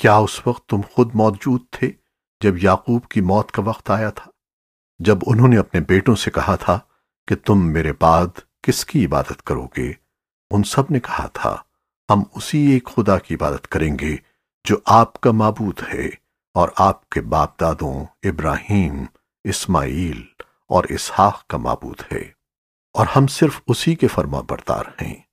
کیا اس وقت تم خود موجود تھے جب یعقوب کی موت کا وقت آیا تھا؟ جب انہوں نے اپنے بیٹوں سے کہا تھا کہ تم میرے بعد کس کی عبادت کرو گے؟ ان سب نے کہا تھا، ہم اسی ایک خدا کی عبادت کریں گے جو آپ کا معبود ہے اور آپ کے باپ دادوں ابراہیم، اسماعیل اور اسحاق کا معبود ہے۔ اور ہم صرف اسی کے فرما بردار ہیں۔